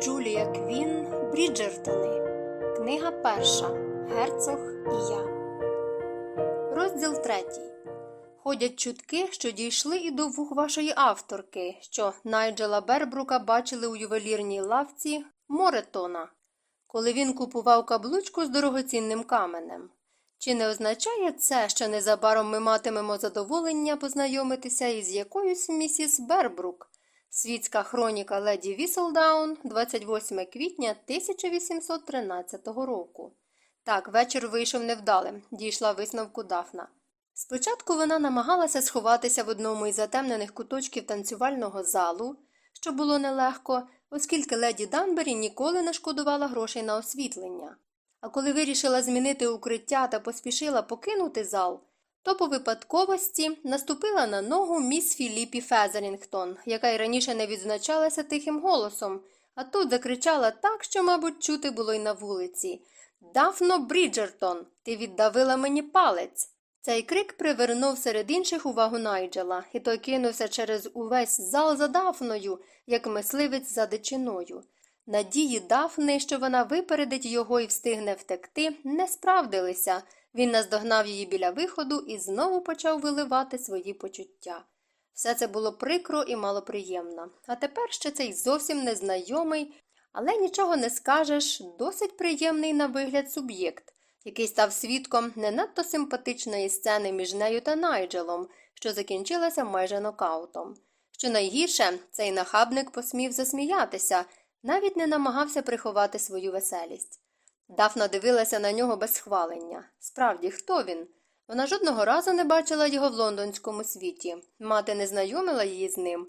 Джулія Квін Бріджертони. Книга перша. Герцог і я. Розділ третій. Ходять чутки, що дійшли і до вух вашої авторки, що Найджела Бербрука бачили у ювелірній лавці Моретона, коли він купував каблучку з дорогоцінним каменем. Чи не означає це, що незабаром ми матимемо задоволення познайомитися із якоюсь місіс Бербрук? Світська хроніка леді Віселдаун, 28 квітня 1813 року. Так, вечір вийшов невдалим, дійшла висновку Дафна. Спочатку вона намагалася сховатися в одному із затемнених куточків танцювального залу, що було нелегко, оскільки леді Данбері ніколи не шкодувала грошей на освітлення. А коли вирішила змінити укриття та поспішила покинути зал, то по випадковості наступила на ногу міс Філіпі Фезерінгтон, яка й раніше не відзначалася тихим голосом, а тут закричала так, що, мабуть, чути було й на вулиці. Дафно Бріджертон, ти віддавила мені палець. Цей крик привернув серед інших увагу Найджела, і той кинувся через увесь зал за Дафною, як мисливець за дичиною. Надії Дафни, що вона випередить його і встигне втекти, не справдилися. Він наздогнав її біля виходу і знову почав виливати свої почуття. Все це було прикро і малоприємно. А тепер ще цей зовсім незнайомий, але нічого не скажеш, досить приємний на вигляд суб'єкт, який став свідком не надто симпатичної сцени між нею та Найджелом, що закінчилася майже нокаутом. Що найгірше, цей нахабник посмів засміятися, навіть не намагався приховати свою веселість. Дафна дивилася на нього без схвалення. Справді, хто він? Вона жодного разу не бачила його в лондонському світі. Мати не знайомила її з ним,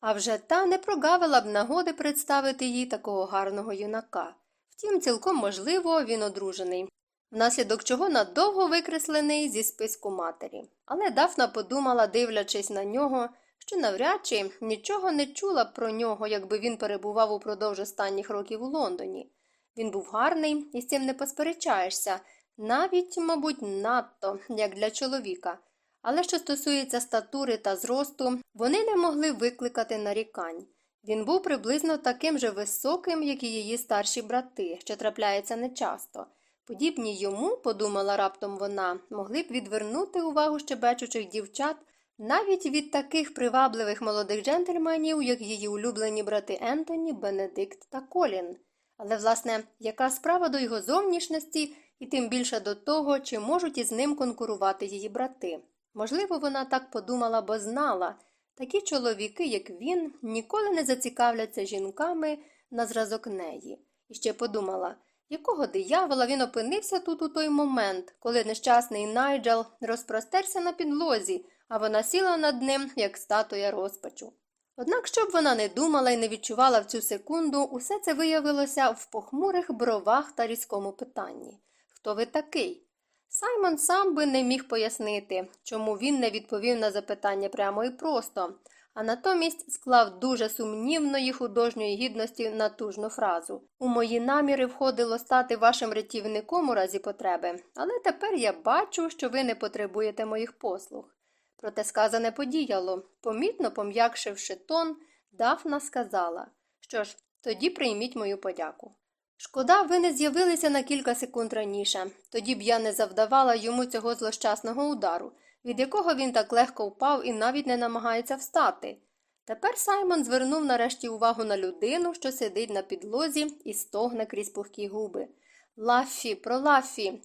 а вже та не прогавила б нагоди представити їй такого гарного юнака. Втім, цілком можливо, він одружений, внаслідок чого надовго викреслений зі списку матері. Але Дафна подумала, дивлячись на нього, що навряд чи нічого не чула про нього, якби він перебував упродовж останніх років у Лондоні. Він був гарний і з цим не посперечаєшся, навіть, мабуть, надто, як для чоловіка. Але що стосується статури та зросту, вони не могли викликати нарікань. Він був приблизно таким же високим, як і її старші брати, що трапляється нечасто. Подібні йому, подумала раптом вона, могли б відвернути увагу щебечучих дівчат навіть від таких привабливих молодих джентльменів, як її улюблені брати Ентоні, Бенедикт та Колін. Але, власне, яка справа до його зовнішності і тим більше до того, чи можуть із ним конкурувати її брати? Можливо, вона так подумала, бо знала такі чоловіки, як він, ніколи не зацікавляться жінками на зразок неї. І ще подумала, якого диявола він опинився тут у той момент, коли нещасний Найджел розпростерся на підлозі, а вона сіла над ним, як статуя розпачу. Однак, щоб вона не думала і не відчувала в цю секунду, усе це виявилося в похмурих бровах та різкому питанні Хто ви такий? Саймон сам би не міг пояснити, чому він не відповів на запитання прямо і просто, а натомість склав дуже сумнівної художньої гідності натужну фразу У мої наміри входило стати вашим рятівником у разі потреби, але тепер я бачу, що ви не потребуєте моїх послуг. Проте сказане подіяло. Помітно пом'якшивши тон, Дафна сказала Що ж, тоді прийміть мою подяку. Шкода, ви не з'явилися на кілька секунд раніше, тоді б я не завдавала йому цього злощасного удару, від якого він так легко впав і навіть не намагається встати. Тепер Саймон звернув нарешті увагу на людину, що сидить на підлозі і стогне крізь пухкі губи. Лаффі, про Лаффі.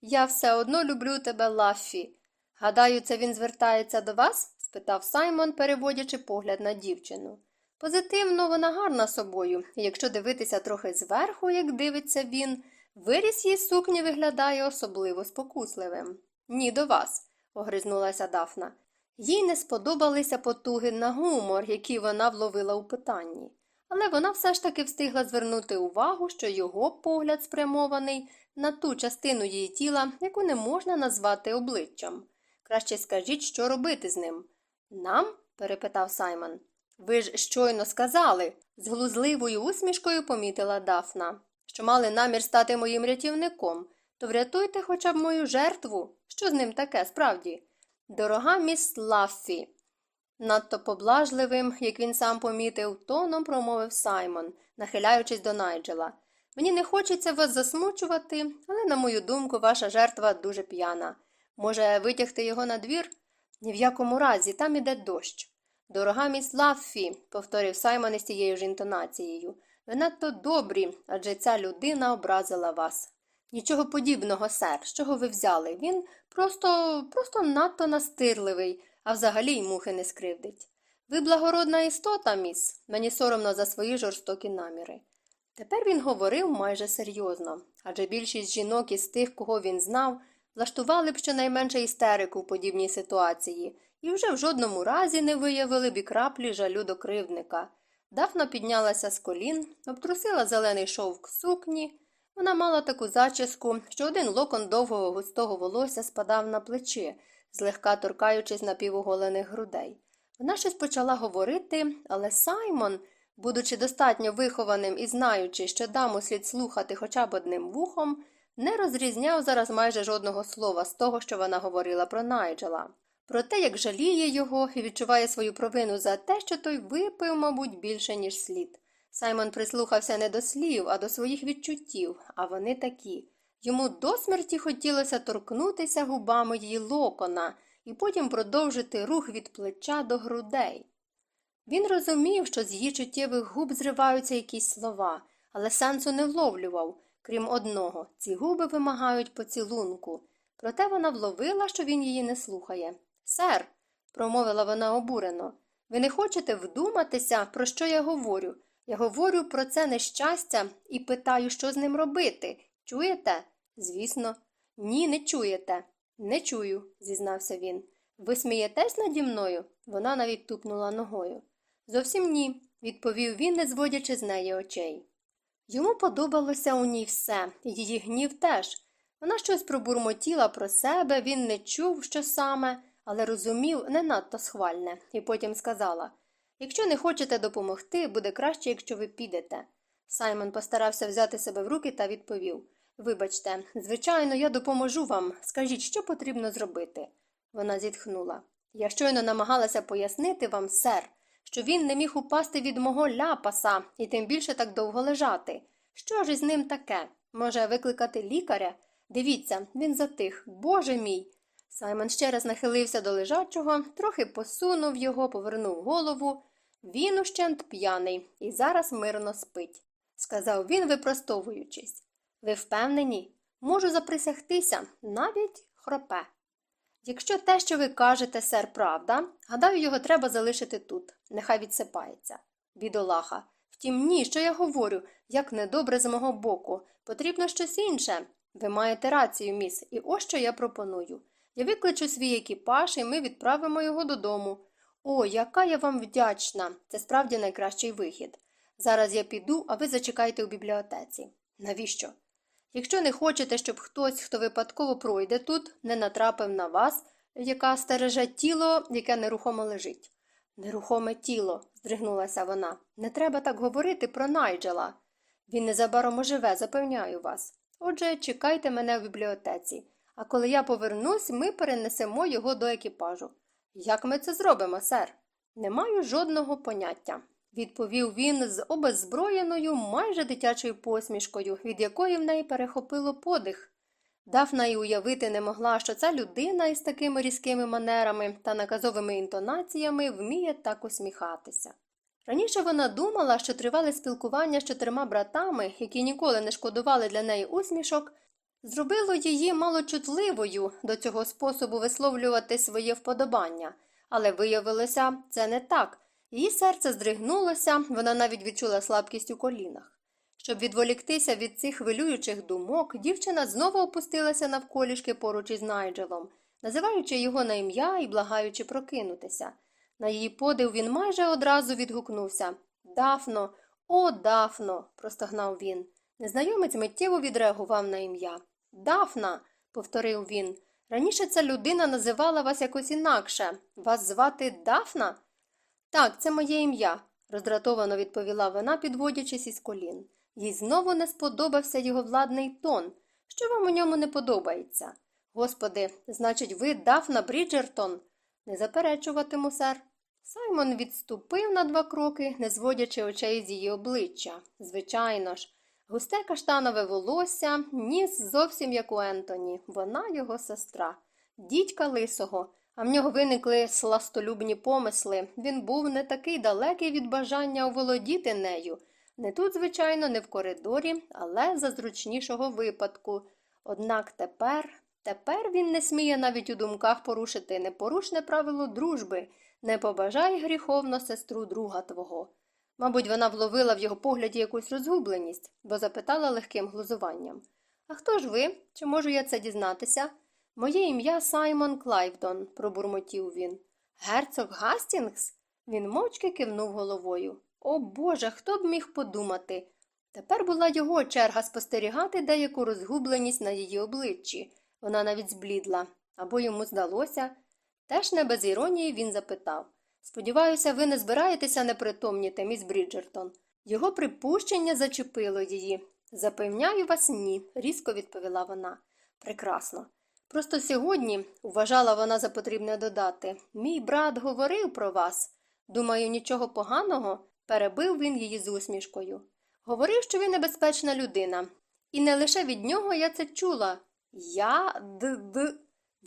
Я все одно люблю тебе, Лаффі. Гадаю, це він звертається до вас? спитав Саймон, переводячи погляд на дівчину. Позитивно, вона гарна собою, якщо дивитися трохи зверху, як дивиться він, виріс її сукні виглядає особливо спокусливим. Ні, до вас, огризнулася Дафна. Їй не сподобалися потуги на гумор, який вона вловила у питанні. Але вона все ж таки встигла звернути увагу, що його погляд спрямований на ту частину її тіла, яку не можна назвати обличчям. Краще скажіть, що робити з ним. Нам? перепитав Саймон. Ви ж щойно сказали, з глузливою усмішкою помітила Дафна, що мали намір стати моїм рятівником, то врятуйте хоча б мою жертву. Що з ним таке, справді? Дорога міс Лаффі. Надто поблажливим, як він сам помітив, тоном промовив Саймон, нахиляючись до Найджела. Мені не хочеться вас засмучувати, але, на мою думку, ваша жертва дуже п'яна. Може, витягти його на двір? Ні в якому разі, там іде дощ. Дорога міс Лаффі, повторив Саймон із тією ж інтонацією. Ви надто добрі, адже ця людина образила вас. Нічого подібного, сер, з чого ви взяли? Він просто, просто надто настирливий, а взагалі й мухи не скривдить. Ви благородна істота, міс, мені соромно за свої жорстокі наміри. Тепер він говорив майже серйозно, адже більшість жінок із тих, кого він знав, влаштували б щонайменше істерику в подібній ситуації і вже в жодному разі не виявили б і краплі жалю до кривдника. Дафна піднялася з колін, обтрусила зелений шовк сукні. Вона мала таку зачіску, що один локон довгого густого волосся спадав на плечі, злегка торкаючись напівоголених грудей. Вона щось почала говорити, але Саймон, будучи достатньо вихованим і знаючи, що даму слід слухати хоча б одним вухом, не розрізняв зараз майже жодного слова з того, що вона говорила про Найджела. Про те, як жаліє його і відчуває свою провину за те, що той випив, мабуть, більше, ніж слід. Саймон прислухався не до слів, а до своїх відчуттів, а вони такі. Йому до смерті хотілося торкнутися губами її локона і потім продовжити рух від плеча до грудей. Він розумів, що з її чуттєвих губ зриваються якісь слова, але сенсу не вловлював, крім одного ці губи вимагають поцілунку. Проте вона вловила, що він її не слухає. Сер, промовила вона обурено, ви не хочете вдуматися, про що я говорю. Я говорю про це нещастя і питаю, що з ним робити. Чуєте? Звісно, ні, не чуєте. Не чую, зізнався він. Ви смієтесь наді мною? Вона навіть тупнула ногою. Зовсім ні, відповів він, не зводячи з неї очей. Йому подобалося у ній все, її гнів теж. Вона щось пробурмотіла про себе, він не чув, що саме, але розумів не надто схвальне, і потім сказала Якщо не хочете допомогти, буде краще, якщо ви підете. Саймон постарався взяти себе в руки та відповів Вибачте, звичайно, я допоможу вам. Скажіть, що потрібно зробити. Вона зітхнула. Я щойно намагалася пояснити вам, сер, що він не міг упасти від мого ляпаса і тим більше так довго лежати. Що ж із ним таке? Може, викликати лікаря? Дивіться, він затих. Боже мій. Саймон ще раз нахилився до лежачого, трохи посунув його, повернув голову. Він ущент п'яний і зараз мирно спить, сказав він, випростовуючись. Ви впевнені? Можу заприсягтися, навіть хропе. Якщо те, що ви кажете, сер, правда, гадаю, його треба залишити тут, нехай відсипається. Бідолаха. Втім, ні, що я говорю, як недобре з мого боку. Потрібно щось інше. Ви маєте рацію, міс, і ось що я пропоную. Я викличу свій екіпаж, і ми відправимо його додому. О, яка я вам вдячна. Це справді найкращий вихід. Зараз я піду, а ви зачекайте у бібліотеці. Навіщо? Якщо не хочете, щоб хтось, хто випадково пройде тут, не натрапив на вас, яка стереже тіло, яке нерухомо лежить. Нерухоме тіло, здригнулася вона. Не треба так говорити про Найджела. Він незабаром оживе, запевняю вас. Отже, чекайте мене в бібліотеці, а коли я повернусь, ми перенесемо його до екіпажу. Як ми це зробимо, сер? Не маю жодного поняття, відповів він з обеззброєною, майже дитячою посмішкою, від якої в неї перехопило подих. Дафна й уявити не могла, що ця людина із такими різкими манерами та наказовими інтонаціями вміє так усміхатися. Раніше вона думала, що тривале спілкування з чотирма братами, які ніколи не шкодували для неї усмішок, зробило її малочутливою до цього способу висловлювати своє вподобання, але виявилося, це не так. Її серце здригнулося, вона навіть відчула слабкість у колінах. Щоб відволіктися від цих хвилюючих думок, дівчина знову опустилася навколішки поруч із Найджелом, називаючи його на ім'я і благаючи прокинутися. На її подив він майже одразу відгукнувся Дафно, о, Дафно, простогнав він. Незнайомець миттєво відреагував на ім'я. Дафна, повторив він. Раніше ця людина називала вас якось інакше. Вас звати Дафна? Так, це моє ім'я, роздратовано відповіла вона, підводячись із колін. Їй знову не сподобався його владний тон. Що вам у ньому не подобається? Господи, значить, ви Дафна Бріджертон? Не заперечуватиму, сер. Саймон відступив на два кроки, не зводячи очей з її обличчя. Звичайно ж, густе каштанове волосся, ніс зовсім як у Ентоні. Вона його сестра, дідька лисого. А в нього виникли сластолюбні помисли. Він був не такий далекий від бажання оволодіти нею. Не тут, звичайно, не в коридорі, але за зручнішого випадку. Однак тепер, тепер він не сміє навіть у думках порушити непорушне правило дружби не побажай гріховно сестру друга твого. Мабуть, вона вловила в його погляді якусь розгубленість, бо запитала легким глузуванням А хто ж ви? Чи можу я це дізнатися? Моє ім'я Саймон Клайвдон, пробурмотів він. Герцог Гастінгс? Він мовчки кивнув головою. О Боже, хто б міг подумати? Тепер була його черга спостерігати деяку розгубленість на її обличчі. Вона навіть зблідла, або йому здалося. Теж не без іронії він запитав Сподіваюся, ви не збираєтеся непритомніти, міс Бріджертон. Його припущення зачепило її. Запевняю вас, ні, різко відповіла вона. Прекрасно. Просто сьогодні, вважала вона за потрібне додати, мій брат говорив про вас. Думаю, нічого поганого, перебив він її з усмішкою. Говорив, що ви небезпечна людина. І не лише від нього я це чула. Я д д.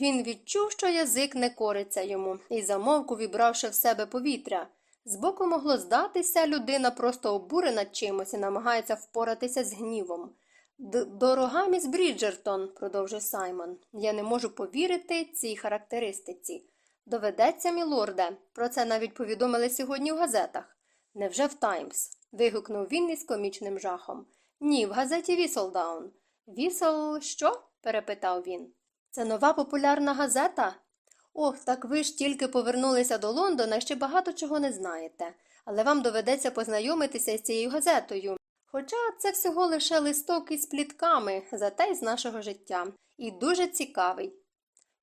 Він відчув, що язик не кориться йому, і замовк, увібравши в себе повітря. Збоку могло здатися, людина просто обурена чимось і намагається впоратися з гнівом. Дорога міс Бріджертон, продовжив Саймон, я не можу повірити цій характеристиці. Доведеться, мілорде, про це навіть повідомили сьогодні в газетах. Невже в Таймс? вигукнув він із комічним жахом. Ні, в газеті Віселдаун. Вісел що? перепитав він. Це нова популярна газета? Ох, так ви ж тільки повернулися до Лондона ще багато чого не знаєте, але вам доведеться познайомитися з цією газетою. Хоча це всього лише листок із плітками, зате з нашого життя, і дуже цікавий.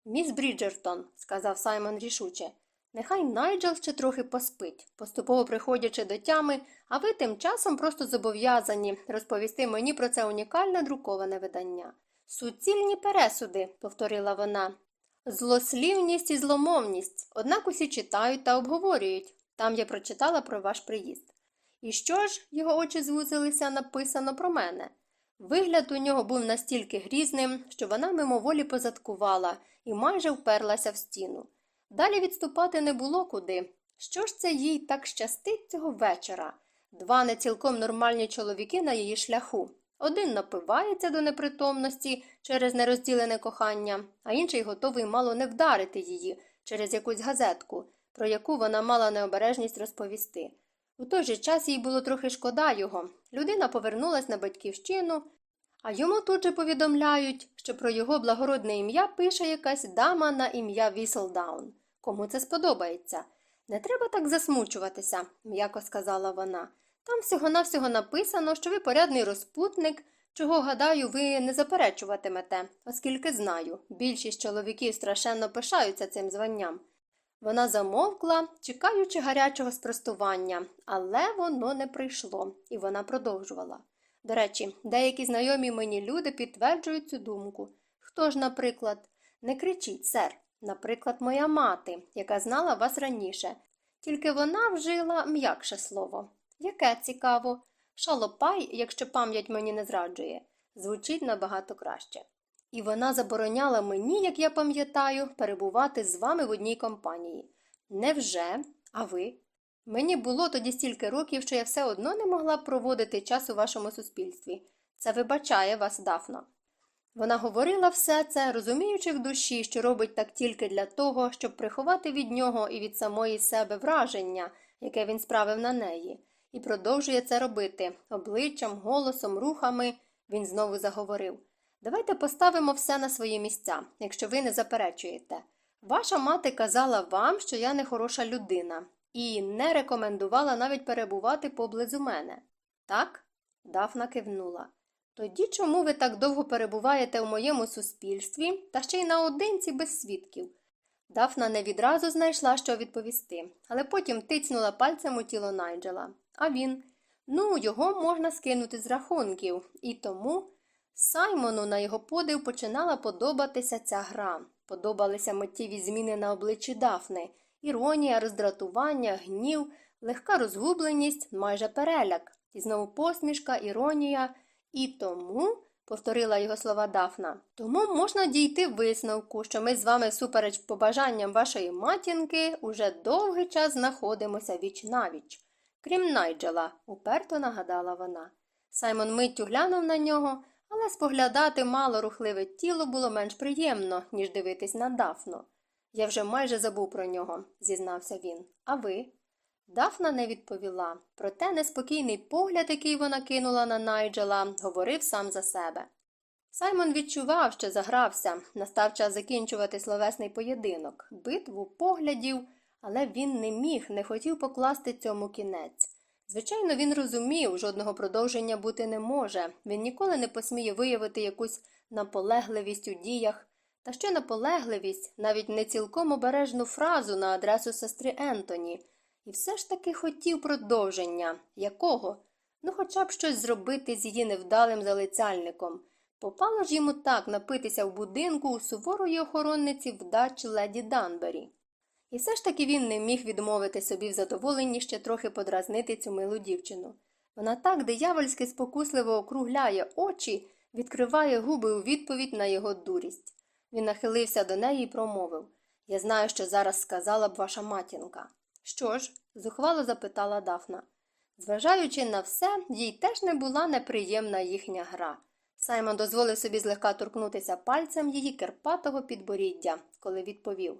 Міс Бріджертон, сказав Саймон рішуче, нехай Найджел ще трохи поспить, поступово приходячи до тями, а ви тим часом просто зобов'язані розповісти мені про це унікальне друковане видання. Суцільні пересуди, повторила вона. Злослівність і зломовність, однак усі читають та обговорюють. Там я прочитала про ваш приїзд. І що ж, його очі звузилися, написано про мене. Вигляд у нього був настільки грізним, що вона мимоволі позадкувала і майже вперлася в стіну. Далі відступати не було куди. Що ж це їй так щастить цього вечора? Два не цілком нормальні чоловіки на її шляху. Один напивається до непритомності через нерозділене кохання, а інший готовий мало не вдарити її через якусь газетку, про яку вона мала необережність розповісти. У той же час їй було трохи шкода його. Людина повернулась на батьківщину, а йому тут же повідомляють, що про його благородне ім'я пише якась дама на ім'я Віселдаун. Кому це сподобається? Не треба так засмучуватися, м'яко сказала вона. Там всього-навсього написано, що ви порядний розпутник, чого, гадаю, ви не заперечуватимете, оскільки знаю, більшість чоловіків страшенно пишаються цим званням. Вона замовкла, чекаючи гарячого спростування, але воно не прийшло, і вона продовжувала. До речі, деякі знайомі мені люди підтверджують цю думку. Хто ж, наприклад, не кричіть, сер, наприклад, моя мати, яка знала вас раніше, тільки вона вжила м'якше слово. Яке цікаво. Шалопай, якщо пам'ять мені не зраджує, звучить набагато краще. І вона забороняла мені, як я пам'ятаю, перебувати з вами в одній компанії. Невже? А ви? Мені було тоді стільки років, що я все одно не могла проводити час у вашому суспільстві. Це вибачає вас, Дафна. Вона говорила все це, розуміючи в душі, що робить так тільки для того, щоб приховати від нього і від самої себе враження, яке він справив на неї і продовжує це робити обличчям, голосом, рухами. Він знову заговорив. Давайте поставимо все на свої місця, якщо ви не заперечуєте. Ваша мати казала вам, що я не хороша людина, і не рекомендувала навіть перебувати поблизу мене. Так? Дафна кивнула. Тоді чому ви так довго перебуваєте у моєму суспільстві та ще й наодинці без свідків? Дафна не відразу знайшла, що відповісти, але потім тицнула пальцем у тіло Найджела. А він ну, його можна скинути з рахунків, і тому Саймону на його подив починала подобатися ця гра. Подобалися миттєві зміни на обличчі Дафни, іронія, роздратування, гнів, легка розгубленість, майже переляк, і знову посмішка, іронія. І тому, повторила його слова Дафна, тому можна дійти висновку, що ми з вами, всупереч побажанням вашої матінки, уже довгий час знаходимося віч навіч. Крім Найджела, уперто нагадала вона. Саймон миттю глянув на нього, але споглядати мало рухливе тіло було менш приємно, ніж дивитись на Дафну. Я вже майже забув про нього, зізнався він. А ви? Дафна не відповіла, проте неспокійний погляд, який вона кинула на Найджела, говорив сам за себе. Саймон відчував, що загрався, настав час закінчувати словесний поєдинок, битву поглядів, але він не міг, не хотів покласти цьому кінець. Звичайно, він розумів, жодного продовження бути не може, він ніколи не посміє виявити якусь наполегливість у діях, та що наполегливість, навіть не цілком обережну фразу на адресу сестри Ентоні, і все ж таки хотів продовження. Якого? Ну, хоча б щось зробити з її невдалим залицяльником. Попало ж йому так напитися в будинку у суворої охоронниці вдач леді Данбері. І все ж таки він не міг відмовити собі в задоволенні ще трохи подразнити цю милу дівчину. Вона так диявольськи спокусливо округляє очі, відкриває губи у відповідь на його дурість. Він нахилився до неї і промовив Я знаю, що зараз сказала б ваша матінка. Що ж? зухвало запитала Дафна. Зважаючи на все, їй теж не була неприємна їхня гра. Саймон дозволив собі злегка торкнутися пальцем її керпатого підборіддя, коли відповів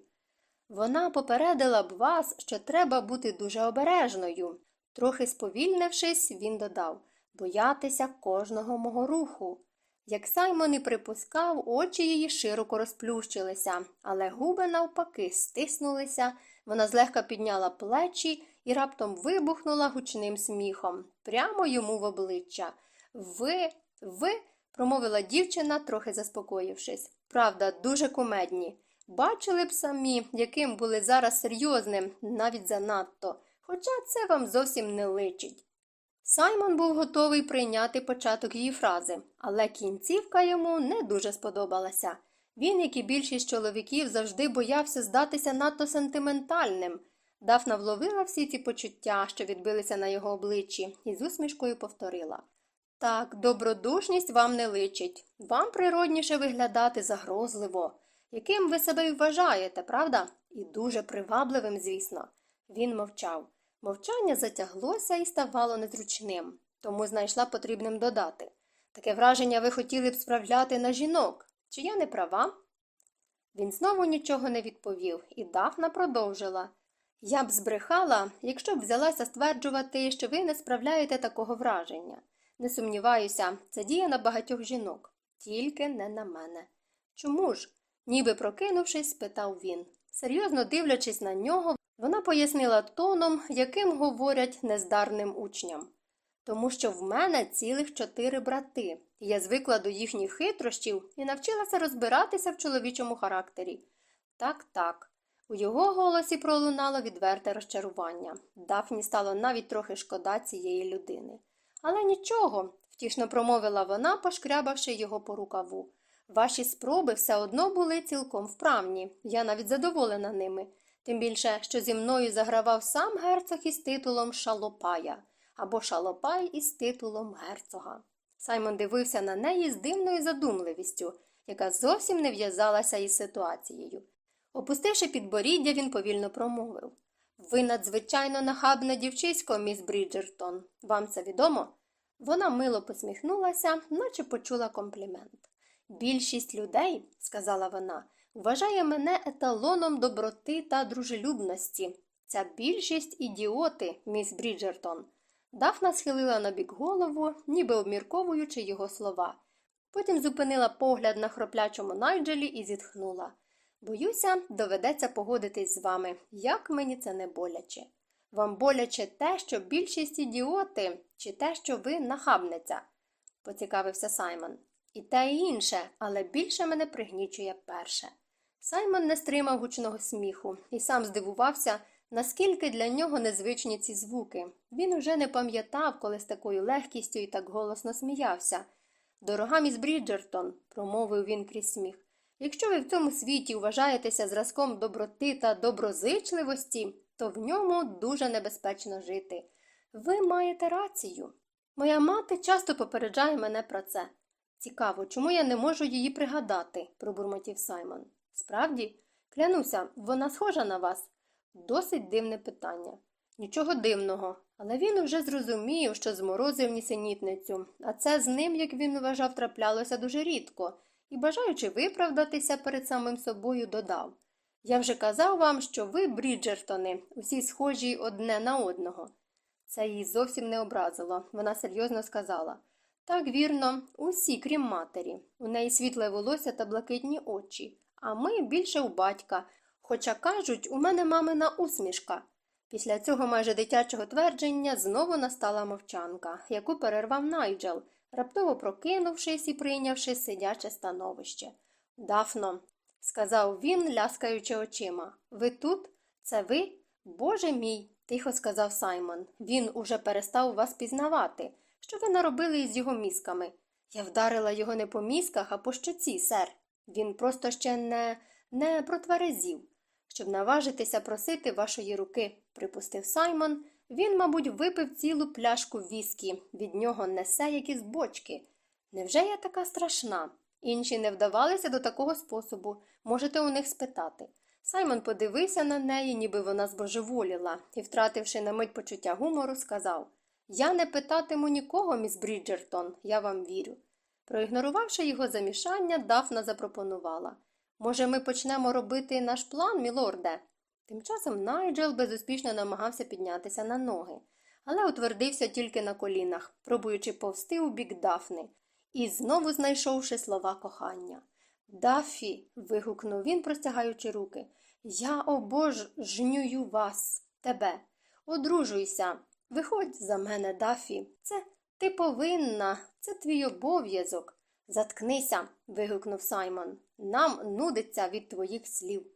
Вона попередила б вас, що треба бути дуже обережною. Трохи сповільнившись, він додав боятися кожного мого руху. Як Саймон і припускав, очі її широко розплющилися, але губи, навпаки, стиснулися, вона злегка підняла плечі і раптом вибухнула гучним сміхом, прямо йому в обличчя. Ви, ви, промовила дівчина, трохи заспокоївшись. Правда, дуже кумедні. Бачили б самі, яким були зараз серйозним, навіть занадто, хоча це вам зовсім не личить. Саймон був готовий прийняти початок її фрази, але кінцівка йому не дуже сподобалася. Він, як і більшість чоловіків, завжди боявся здатися надто сентиментальним. Дафна вловила всі ці почуття, що відбилися на його обличчі, і з усмішкою повторила Так, добродушність вам не личить. Вам природніше виглядати загрозливо. Яким ви себе вважаєте, правда? І дуже привабливим, звісно. Він мовчав. Мовчання затяглося і ставало незручним, тому знайшла потрібним додати. Таке враження ви хотіли б справляти на жінок. Чи я не права? Він знову нічого не відповів, і Дафна продовжила. Я б збрехала, якщо б взялася стверджувати, що ви не справляєте такого враження. Не сумніваюся, це діє на багатьох жінок, тільки не на мене. Чому ж? Ніби прокинувшись, спитав він. Серйозно дивлячись на нього, вона пояснила тоном, яким говорять нездарним учням. Тому що в мене цілих чотири брати, і я звикла до їхніх хитрощів і навчилася розбиратися в чоловічому характері. Так, так. У його голосі пролунало відверте розчарування. Дафні стало навіть трохи шкода цієї людини. Але нічого, втішно промовила вона, пошкрябавши його по рукаву. Ваші спроби все одно були цілком вправні, я навіть задоволена ними, тим більше, що зі мною загравав сам герцог із титулом Шалопая або Шалопай із титулом герцога. Саймон дивився на неї з дивною задумливістю, яка зовсім не в'язалася із ситуацією. Опустивши підборіддя, він повільно промовив Ви надзвичайно нахабне дівчисько, міс Бріджертон. Вам це відомо? Вона мило посміхнулася, наче почула комплімент. Більшість людей, сказала вона, вважає мене еталоном доброти та дружелюбності. Ця більшість ідіоти, міс Бріджертон. Дафна схилила на бік голову, ніби обмірковуючи його слова. Потім зупинила погляд на хроплячому Найджелі і зітхнула. Боюся, доведеться погодитись з вами, як мені це не боляче. Вам боляче те, що більшість ідіоти, чи те, що ви нахабниця, поцікавився Саймон. І те і інше, але більше мене пригнічує перше. Саймон не стримав гучного сміху і сам здивувався, наскільки для нього незвичні ці звуки. Він уже не пам'ятав, коли з такою легкістю і так голосно сміявся. Дорога міс Бріджертон, промовив він крізь сміх, Якщо ви в цьому світі вважаєтеся зразком доброти та доброзичливості, то в ньому дуже небезпечно жити. Ви маєте рацію. Моя мати часто попереджає мене про це. Цікаво, чому я не можу її пригадати, пробурмотів Саймон. Справді, клянуся, вона схожа на вас. Досить дивне питання. Нічого дивного, але він вже зрозумів, що зморозив нісенітницю, а це з ним, як він вважав, траплялося дуже рідко, і, бажаючи виправдатися перед самим собою, додав Я вже казав вам, що ви, Бріджертони, усі схожі одне на одного. Це її зовсім не образило. Вона серйозно сказала так вірно, усі, крім матері. У неї світле волосся та блакитні очі, а ми більше у батька. Хоча кажуть, у мене мамина усмішка. Після цього майже дитячого твердження знову настала мовчанка, яку перервав Найджел, раптово прокинувшись і прийнявши сидяче становище. Дафно, сказав він, ляскаючи очима. Ви тут? Це ви? Боже мій, тихо сказав Саймон. Він уже перестав вас пізнавати. Що ви наробили із його мізками? Я вдарила його не по мізках, а по щоці, сер. Він просто ще не, не протверезів. Щоб наважитися просити вашої руки, припустив Саймон. Він, мабуть, випив цілу пляшку віскі, від нього несе якісь бочки. Невже я така страшна? Інші не вдавалися до такого способу. Можете у них спитати. Саймон подивився на неї, ніби вона збожеволіла, і, втративши на мить почуття гумору, сказав Я не питатиму нікого, міс Бріджертон, я вам вірю. Проігнорувавши його замішання, Дафна запропонувала Може, ми почнемо робити наш план, мілорде? Тим часом Найджел безуспішно намагався піднятися на ноги, але утвердився тільки на колінах, пробуючи повсти у бік Дафни, і знову знайшовши слова кохання. Дафі. вигукнув він, простягаючи руки. Я обожнюю вас, тебе. Одружуйся. Виходь за мене, Дафі. Це ти повинна, це твій обов'язок. Заткнися. вигукнув Саймон. Нам нудиться від твоїх слів.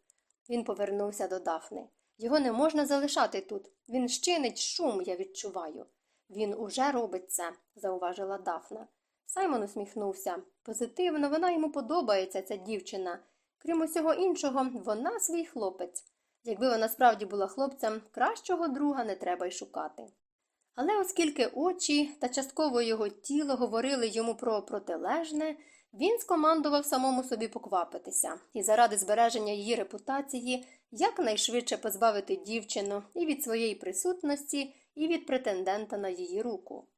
Він повернувся до Дафни. Його не можна залишати тут. Він щинить шум, я відчуваю. Він уже робить це, зауважила Дафна. Саймон усміхнувся. Позитивно, вона йому подобається, ця дівчина. Крім усього іншого, вона свій хлопець. Якби вона справді була хлопцем, кращого друга не треба й шукати. Але оскільки очі та частково його тіло говорили йому про протилежне, він скомандував самому собі поквапитися і заради збереження її репутації якнайшвидше позбавити дівчину і від своєї присутності, і від претендента на її руку.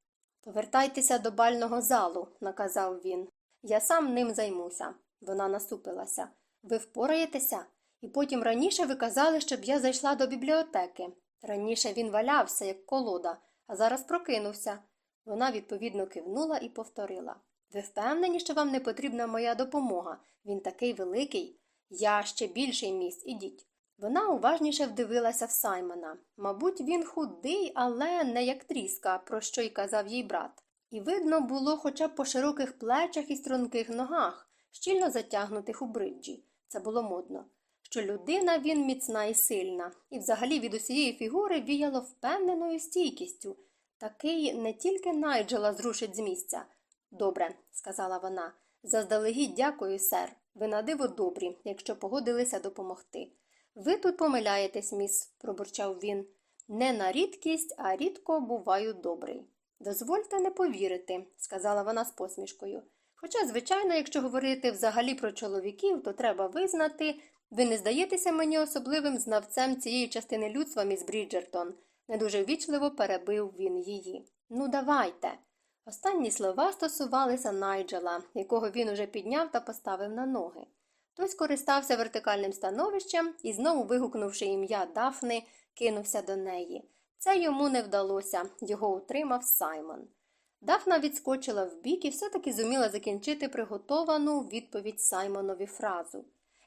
Повертайтеся до бального залу, наказав він. Я сам ним займуся. Вона насупилася. Ви впораєтеся? І потім раніше ви казали, щоб я зайшла до бібліотеки. Раніше він валявся, як колода, а зараз прокинувся. Вона відповідно кивнула і повторила Ви впевнені, що вам не потрібна моя допомога? Він такий великий. Я ще більший міст, ідіть. Вона уважніше вдивилася в Саймона. Мабуть, він худий, але не як тріска, про що й казав їй брат. І видно було хоча б по широких плечах і струнких ногах, щільно затягнутих у бриджі. Це було модно. Що людина він міцна і сильна, і взагалі від усієї фігури віяло впевненою стійкістю. Такий не тільки Найджела зрушить з місця. Добре, сказала вона. Заздалегідь дякую, сер. Ви на диво добрі, якщо погодилися допомогти. Ви тут помиляєтесь, міс, пробурчав він. Не на рідкість, а рідко буваю добрий. Дозвольте не повірити, сказала вона з посмішкою. Хоча, звичайно, якщо говорити взагалі про чоловіків, то треба визнати, ви не здаєтеся мені особливим знавцем цієї частини людства, міс Бріджертон, не дуже ввічливо перебив він її. Ну, давайте. Останні слова стосувалися Найджела, якого він уже підняв та поставив на ноги. Той скористався вертикальним становищем і, знову вигукнувши ім'я Дафни, кинувся до неї. Це йому не вдалося, його утримав Саймон. Дафна відскочила вбік і все-таки зуміла закінчити приготовану відповідь Саймонові фразу.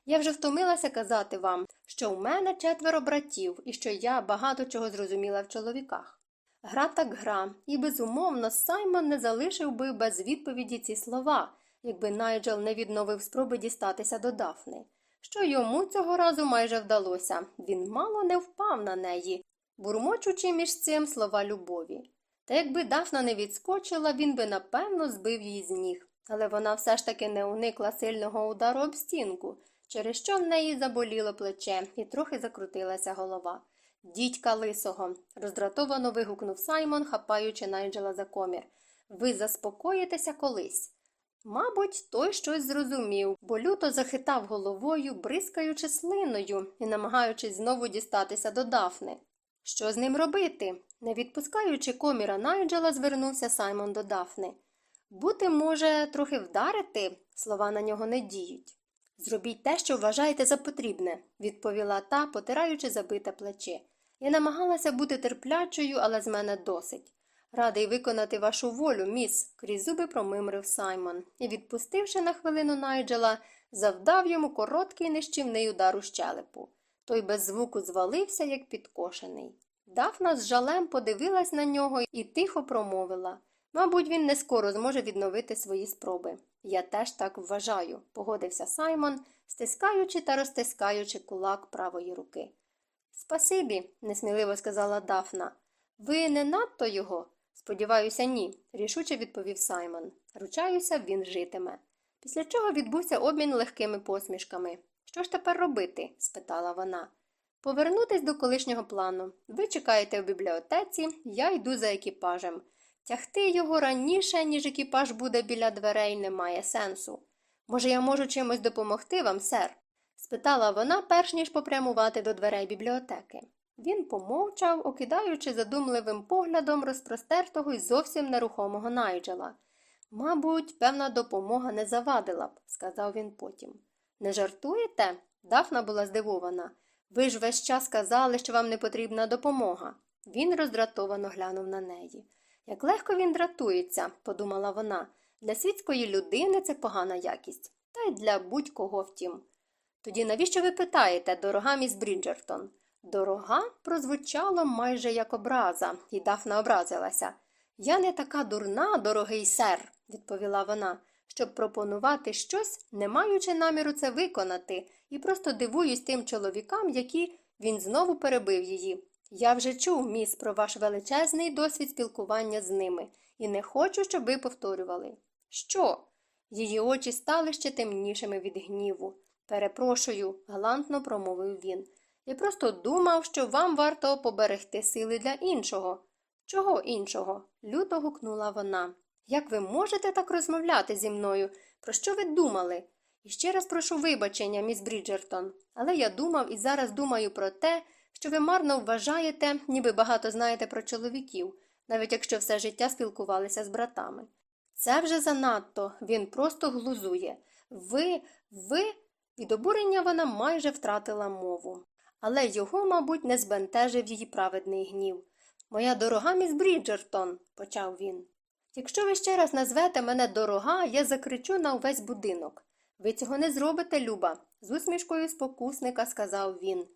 Я вже втомилася казати вам, що у мене четверо братів і що я багато чого зрозуміла в чоловіках. Гра так гра, і безумовно Саймон не залишив би без відповіді ці слова, якби Найджел не відновив спроби дістатися до Дафни. Що йому цього разу майже вдалося, він мало не впав на неї, бурмочучи між цим слова любові. Та якби Дафна не відскочила, він би напевно збив її з ніг. але вона все ж таки не уникла сильного удару об стінку, через що в неї заболіло плече і трохи закрутилася голова. Дідька лисого, роздратовано вигукнув Саймон, хапаючи Найджела за комір. Ви заспокоїтеся колись. Мабуть, той щось зрозумів, бо люто захитав головою, бризкаючи слиною і намагаючись знову дістатися до Дафни. Що з ним робити? Не відпускаючи коміра Найджела, звернувся Саймон до Дафни. Бути може трохи вдарити, слова на нього не діють. Зробіть те, що вважаєте за потрібне, відповіла та, потираючи забите плече. Я намагалася бути терплячою, але з мене досить. Радий виконати вашу волю, міс, крізь зуби промимрив Саймон і, відпустивши на хвилину Найджела, завдав йому короткий нищівний удар у щелепу. Той без звуку звалився, як підкошений. Дафна з жалем подивилась на нього і тихо промовила Мабуть, він не скоро зможе відновити свої спроби. Я теж так вважаю, погодився Саймон, стискаючи та розтискаючи кулак правої руки. Спасибі, несміливо сказала Дафна. Ви не надто його? Сподіваюся, ні, рішуче відповів Саймон. Ручаюся, він житиме. Після чого відбувся обмін легкими посмішками. Що ж тепер робити? спитала вона. Повернутись до колишнього плану. Ви чекаєте в бібліотеці, я йду за екіпажем. Тягти його раніше, ніж екіпаж буде біля дверей, немає сенсу. Може, я можу чимось допомогти вам, сер? спитала вона, перш ніж попрямувати до дверей бібліотеки. Він помовчав, окидаючи задумливим поглядом розпростертого й зовсім нерухомого Найджела. Мабуть, певна допомога не завадила б, сказав він потім. Не жартуєте? Дафна була здивована. Ви ж весь час казали, що вам не потрібна допомога. Він роздратовано глянув на неї. Як легко він дратується, подумала вона. Для світської людини це погана якість, та й для будь-кого втім. Тоді навіщо ви питаєте, дорога міс Бріджертон? Дорога прозвучало майже як образа, і Дафна образилася. Я не така дурна, дорогий сер, відповіла вона, щоб пропонувати щось, не маючи наміру це виконати, і просто дивуюсь тим чоловікам, які він знову перебив її. Я вже чув, міс, про ваш величезний досвід спілкування з ними, і не хочу, щоб ви повторювали. Що? Її очі стали ще темнішими від гніву. Перепрошую, галантно промовив він. Я просто думав, що вам варто поберегти сили для іншого. Чого іншого? люто гукнула вона. Як ви можете так розмовляти зі мною? Про що ви думали? І ще раз прошу вибачення, міс Бріджертон, але я думав і зараз думаю про те, що ви марно вважаєте, ніби багато знаєте про чоловіків, навіть якщо все життя спілкувалися з братами. Це вже занадто, він просто глузує. Ви, ви. Від обурення вона майже втратила мову. Але його, мабуть, не збентежив її праведний гнів. Моя дорога міс Бріджертон, почав він. Якщо ви ще раз назвете мене дорога, я закричу на увесь будинок. Ви цього не зробите, Люба, з усмішкою спокусника сказав він.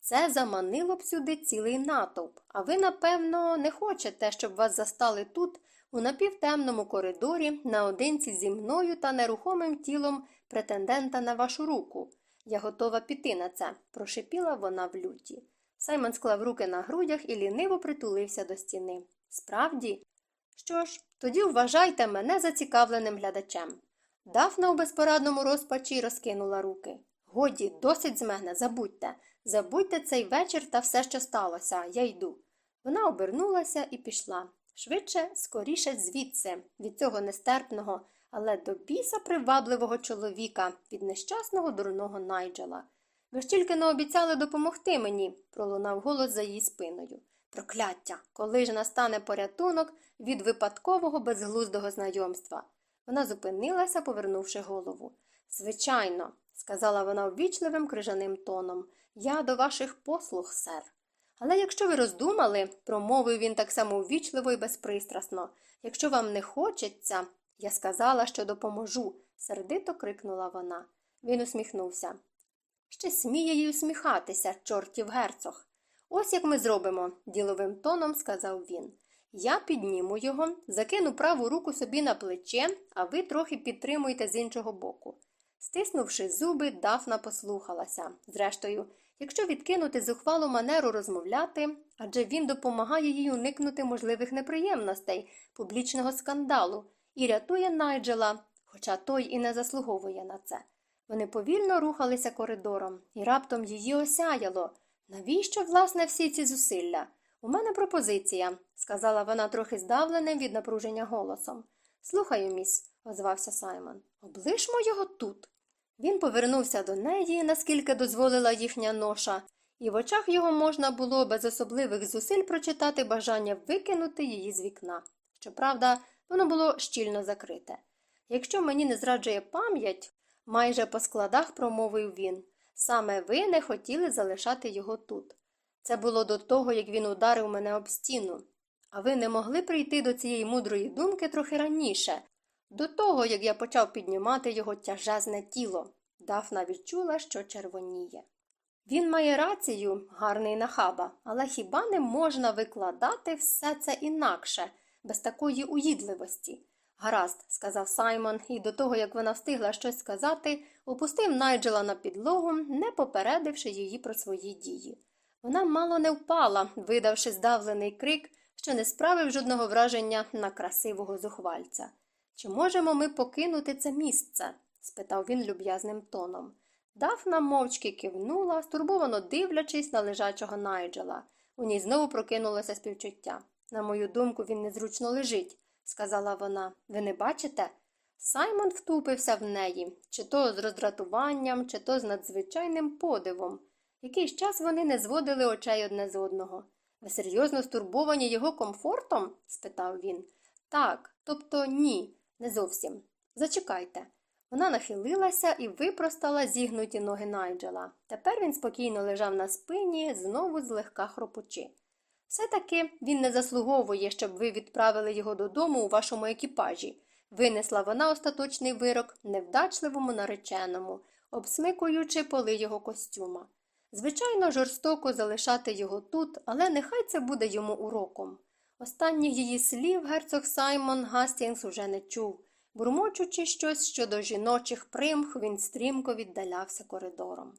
Це заманило б сюди цілий натовп, а ви, напевно, не хочете, щоб вас застали тут, у напівтемному коридорі, наодинці зі мною та нерухомим тілом претендента на вашу руку. Я готова піти на це, прошипіла вона в люті. Саймон склав руки на грудях і ліниво притулився до стіни. Справді? Що ж, тоді вважайте мене зацікавленим глядачем. Дафна у безпорадному розпачі розкинула руки. Годі, досить з мене, забудьте. Забудьте цей вечір та все, що сталося, я йду. Вона обернулася і пішла. Швидше, скоріше звідси, від цього нестерпного, але до біса привабливого чоловіка, від нещасного дурного Найджела. Ви ж тільки не обіцяли допомогти мені, пролунав голос за її спиною. Прокляття, коли ж настане порятунок від випадкового безглуздого знайомства. Вона зупинилася, повернувши голову. Звичайно, сказала вона ввічливим крижаним тоном, я до ваших послуг, сер. Але якщо ви роздумали, промовив він так само ввічливо і безпристрасно, якщо вам не хочеться, я сказала, що допоможу, сердито крикнула вона. Він усміхнувся. Ще сміє їй усміхатися, чортів герцог. Ось як ми зробимо, діловим тоном сказав він. Я підніму його, закину праву руку собі на плече, а ви трохи підтримуйте з іншого боку. Стиснувши зуби, Дафна послухалася. Зрештою, якщо відкинути зухвалу манеру розмовляти, адже він допомагає їй уникнути можливих неприємностей, публічного скандалу і рятує Найджела, хоча той і не заслуговує на це. Вони повільно рухалися коридором, і раптом її осяяло. Навіщо, власне, всі ці зусилля? У мене пропозиція, сказала вона трохи здавленим від напруження голосом. Слухаю, міс, озвався Саймон. Облишмо його тут. Він повернувся до неї, наскільки дозволила їхня ноша, і в очах його можна було без особливих зусиль прочитати бажання викинути її з вікна. Щоправда, воно було щільно закрите. Якщо мені не зраджує пам'ять, майже по складах промовив він, саме ви не хотіли залишати його тут. Це було до того, як він ударив мене об стіну. А ви не могли прийти до цієї мудрої думки трохи раніше, до того, як я почав піднімати його тяжезне тіло. Дафна відчула, що червоніє. Він має рацію, гарний нахаба, але хіба не можна викладати все це інакше, без такої уїдливості? Гаразд, сказав Саймон, і до того, як вона встигла щось сказати, опустив Найджела на підлогу, не попередивши її про свої дії. Вона мало не впала, видавши здавлений крик, що не справив жодного враження на красивого зухвальця. Чи можемо ми покинути це місце? спитав він люб'язним тоном. Дафна мовчки кивнула, стурбовано дивлячись на лежачого Найджела. У ній знову прокинулося співчуття. На мою думку, він незручно лежить, сказала вона. Ви не бачите? Саймон втупився в неї, чи то з роздратуванням, чи то з надзвичайним подивом. Якийсь час вони не зводили очей одне з одного. Ви серйозно стурбовані його комфортом? спитав він. Так, тобто ні, не зовсім. Зачекайте. Вона нахилилася і випростала зігнуті ноги Найджела. Тепер він спокійно лежав на спині, знову злегка хропучи. Все таки він не заслуговує, щоб ви відправили його додому у вашому екіпажі, винесла вона остаточний вирок невдачливому нареченому, обсмикуючи поли його костюма. Звичайно, жорстоко залишати його тут, але нехай це буде йому уроком. Останніх її слів герцог Саймон Гастінгс уже не чув. Бурмочучи щось щодо жіночих примх, він стрімко віддалявся коридором.